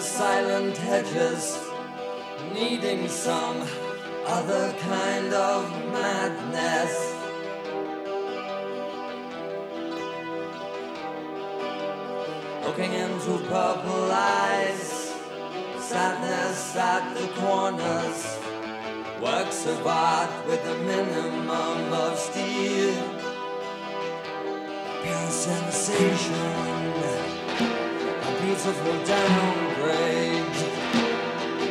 silent hedges, needing some other kind of madness. Looking into purple eyes, sadness at the corners, works of art with a minimum of steel, pure sensation beautiful downgrade.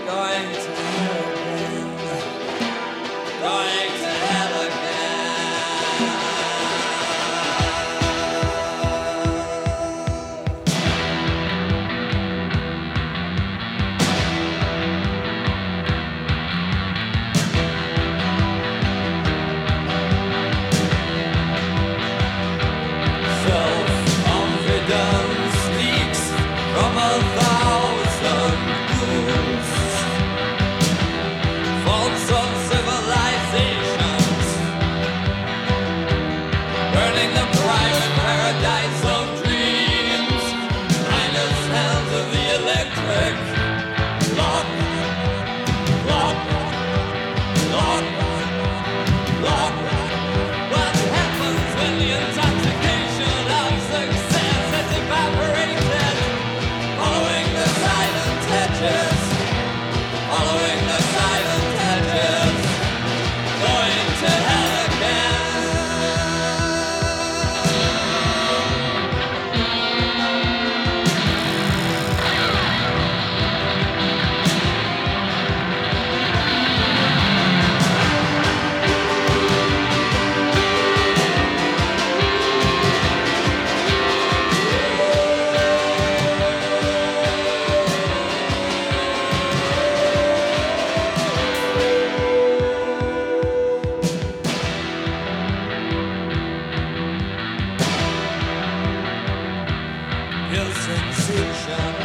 Going to sensation